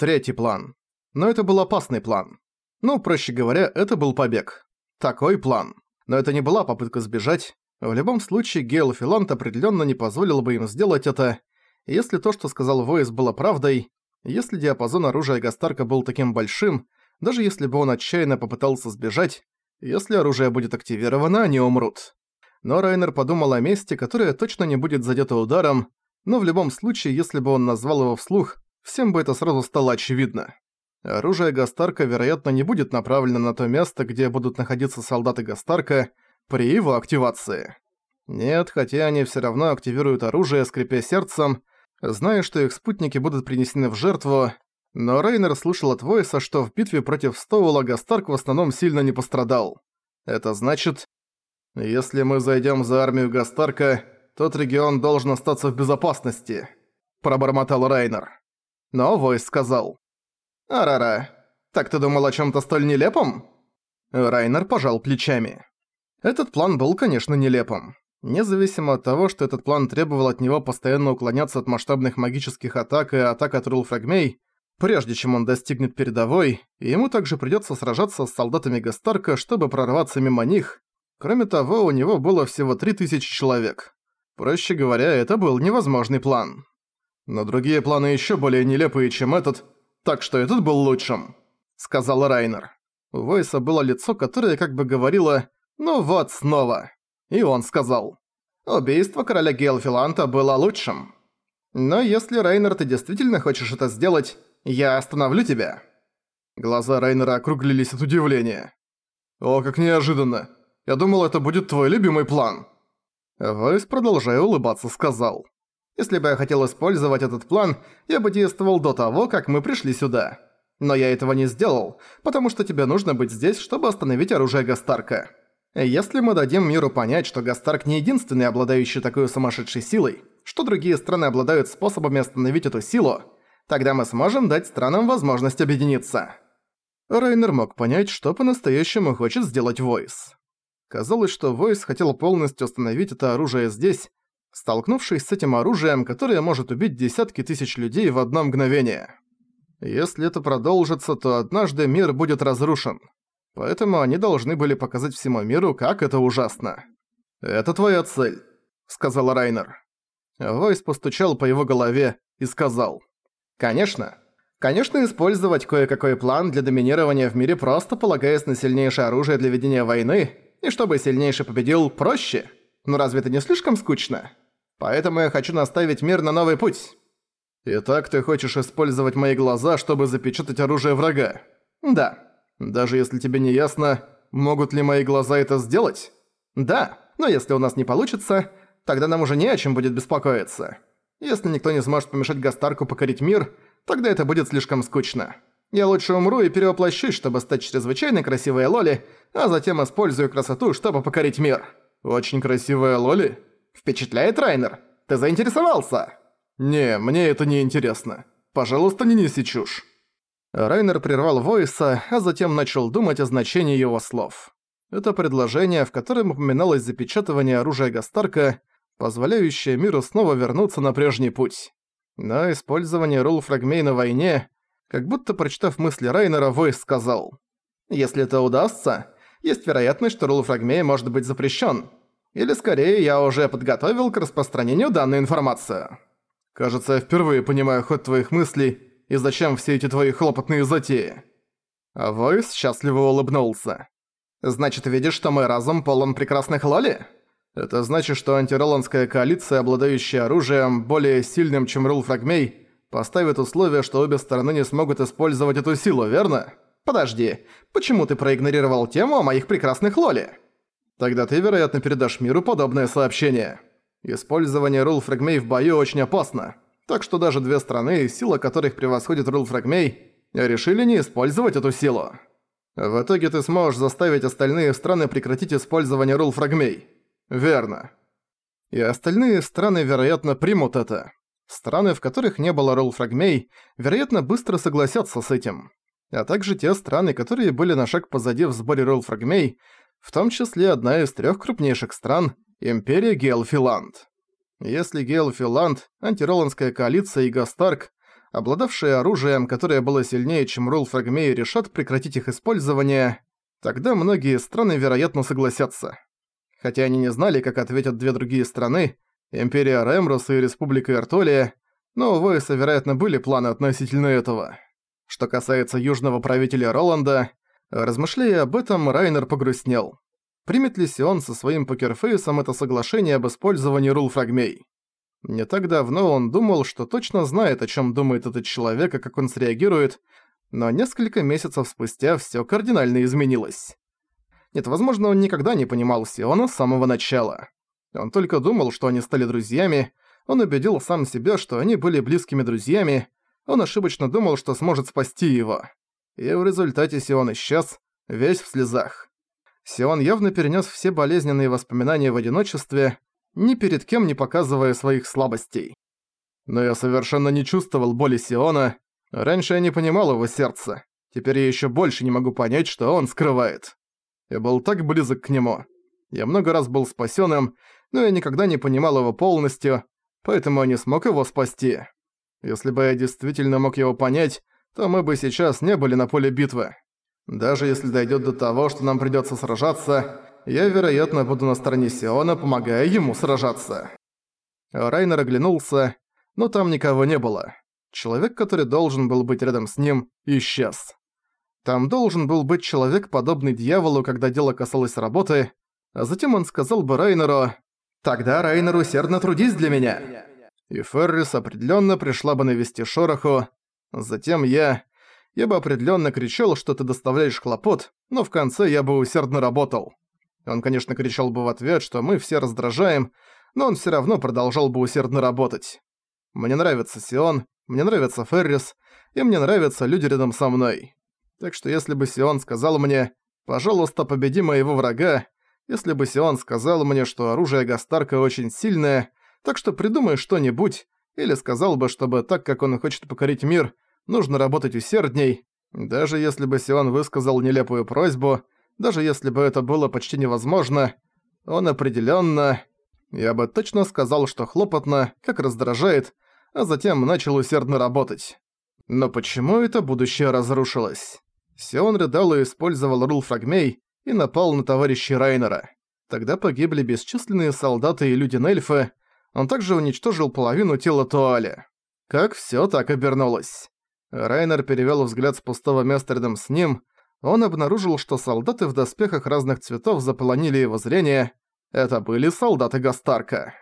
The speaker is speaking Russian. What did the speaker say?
Третий план. Но это был опасный план. Ну, проще говоря, это был побег. Такой план. Но это не была попытка сбежать. В любом случае, Гейл Филант определенно не позволил бы им сделать это. Если то, что сказал Войс, было правдой, если диапазон оружия Гастарка был таким большим, даже если бы он отчаянно попытался сбежать, если оружие будет активировано, они умрут. Но Райнер подумал о месте, которое точно не будет задето ударом, но в любом случае, если бы он назвал его вслух, всем бы это сразу стало очевидно. Оружие Гастарка, вероятно, не будет направлено на то место, где будут находиться солдаты Гастарка при его активации. Нет, хотя они всё равно активируют оружие, скрипя сердцем, зная, что их спутники будут принесены в жертву, но Рейнер слышал от Войса, что в битве против Стоула Гастарк в основном сильно не пострадал. Это значит, если мы зайдем за армию Гастарка, тот регион должен остаться в безопасности», – пробормотал Райнер. Но Войс сказал. «Арара, так ты думал о чем то столь нелепом?» Райнер пожал плечами. Этот план был, конечно, нелепым. Независимо от того, что этот план требовал от него постоянно уклоняться от масштабных магических атак и атак от Рулфрагмей, прежде чем он достигнет передовой, ему также придётся сражаться с солдатами Гастарка, чтобы прорваться мимо них. Кроме того, у него было всего 3000 человек. Проще говоря, это был невозможный план. Но другие планы ещё более нелепые, чем этот, так что этот был лучшим», — сказал Райнер. У Войса было лицо, которое как бы говорило «Ну вот снова». И он сказал «Убийство короля Гейлфиланта было лучшим. Но если, Райнер, ты действительно хочешь это сделать, я остановлю тебя». Глаза Райнера округлились от удивления. «О, как неожиданно. Я думал, это будет твой любимый план». Войс, продолжая улыбаться, сказал. Если бы я хотел использовать этот план, я бы действовал до того, как мы пришли сюда. Но я этого не сделал, потому что тебе нужно быть здесь, чтобы остановить оружие Гастарка. Если мы дадим миру понять, что Гастарк не единственный обладающий такой сумасшедшей силой, что другие страны обладают способами остановить эту силу, тогда мы сможем дать странам возможность объединиться. Райнер мог понять, что по-настоящему хочет сделать Войс. Казалось, что Войс хотел полностью остановить это оружие здесь, столкнувшись с этим оружием, которое может убить десятки тысяч людей в одно мгновение. Если это продолжится, то однажды мир будет разрушен. Поэтому они должны были показать всему миру, как это ужасно. «Это твоя цель», — сказал Райнер. Войс постучал по его голове и сказал. «Конечно. Конечно, использовать кое-какой план для доминирования в мире просто полагаясь на сильнейшее оружие для ведения войны, и чтобы сильнейший победил, проще. Но разве это не слишком скучно?» Поэтому я хочу наставить мир на новый путь. Итак, ты хочешь использовать мои глаза, чтобы запечатать оружие врага? Да. Даже если тебе не ясно, могут ли мои глаза это сделать? Да. Но если у нас не получится, тогда нам уже не о чем будет беспокоиться. Если никто не сможет помешать Гастарку покорить мир, тогда это будет слишком скучно. Я лучше умру и перевоплощусь, чтобы стать чрезвычайно красивой Лоли, а затем использую красоту, чтобы покорить мир. Очень красивая Лоли? Впечатляет, Райнер? Ты заинтересовался?» «Не, мне это не интересно. Пожалуйста, не неси чушь». Райнер прервал Войса, а затем начал думать о значении его слов. Это предложение, в котором упоминалось запечатывание оружия Гастарка, позволяющее миру снова вернуться на прежний путь. Но использование рул фрагмей на войне, как будто прочитав мысли Райнера, Войс сказал, «Если это удастся, есть вероятность, что рул фрагмей может быть запрещен, или скорее, я уже подготовил к распространению данную информацию. Кажется, я впервые понимаю ход твоих мыслей и зачем все эти твои хлопотные затеи. А Войс счастливо улыбнулся. Значит, видишь, что мой разум полон прекрасных лоли? Это значит, что антироландская коалиция, обладающая оружием более сильным, чем Рул Фрагмей, поставит условие, что обе стороны не смогут использовать эту силу, верно? Подожди, почему ты проигнорировал тему о моих прекрасных лоли? Тогда ты, вероятно, передашь миру подобное сообщение. Использование рул фрагмей в бою очень опасно. Так что даже две страны, сила которых превосходит рул фрагмей, решили не использовать эту силу. В итоге ты сможешь заставить остальные страны прекратить использование рул фрагмей. Верно. И остальные страны, вероятно, примут это. Страны, в которых не было рул фрагмей, вероятно, быстро согласятся с этим. А также те страны, которые были на шаг позади в сборе рул фрагмей, в том числе одна из трех крупнейших стран – Империя Гейлфиланд. Если Гейлфиланд, антироландская коалиция и Гастарк обладавшие оружием, которое было сильнее, чем Рул Фрагмей, решат прекратить их использование, тогда многие страны, вероятно, согласятся. Хотя они не знали, как ответят две другие страны, Империя Ремрус и Республика Эртолия, но у Войса, вероятно, были планы относительно этого. Что касается южного правителя Роланда, размышляя об этом, Райнер погрустнел. Примет ли Сион со своим покерфейсом это соглашение об использовании рул-фрагмей? Не так давно он думал, что точно знает, о чем думает этот человек и как он среагирует, но несколько месяцев спустя все кардинально изменилось. Нет, возможно, он никогда не понимал Сиона с самого начала. Он только думал, что они стали друзьями, он убедил сам себя, что они были близкими друзьями, он ошибочно думал, что сможет спасти его. И в результате Сион исчез, весь в слезах. Сион явно перенес все болезненные воспоминания в одиночестве, ни перед кем не показывая своих слабостей. Но я совершенно не чувствовал боли Сиона, раньше я не понимал его сердца, теперь я еще больше не могу понять, что он скрывает. Я был так близок к нему. Я много раз был спасенным, но я никогда не понимал его полностью, поэтому я не смог его спасти. Если бы я действительно мог его понять, то мы бы сейчас не были на поле битвы. Даже если дойдет до того, что нам придется сражаться, я, вероятно, буду на стороне Сиона, помогая ему сражаться. Райнер оглянулся, но там никого не было. Человек, который должен был быть рядом с ним, исчез. Там должен был быть человек, подобный дьяволу, когда дело касалось работы, а затем он сказал бы Райнеру «Тогда, Райнер, усердно трудись для меня». И Феррис определенно пришла бы навести шороху. Затем я... Я бы определенно кричал, что ты доставляешь хлопот, но в конце я бы усердно работал. Он, конечно, кричал бы в ответ, что мы все раздражаем, но он все равно продолжал бы усердно работать. Мне нравится Сион, мне нравится Феррис, и мне нравятся люди рядом со мной. Так что если бы Сион сказал мне «Пожалуйста, победи моего врага», если бы Сион сказал мне, что оружие Гастарка очень сильное, так что придумай что-нибудь, или сказал бы, чтобы так как он хочет покорить мир, нужно работать усердней, даже если бы Сион высказал нелепую просьбу, даже если бы это было почти невозможно, он определенно, Я бы точно сказал, что хлопотно, как раздражает, а затем начал усердно работать. Но почему это будущее разрушилось? Сион рыдал и использовал рул фрагмей и напал на товарищей Райнера. Тогда погибли бесчисленные солдаты и люди-нельфы, он также уничтожил половину тела Туаля. Как всё так обернулось? Райнер перевёл взгляд с пустого места рядом с ним. Он обнаружил, что солдаты в доспехах разных цветов заполонили его зрение. Это были солдаты Гастарка.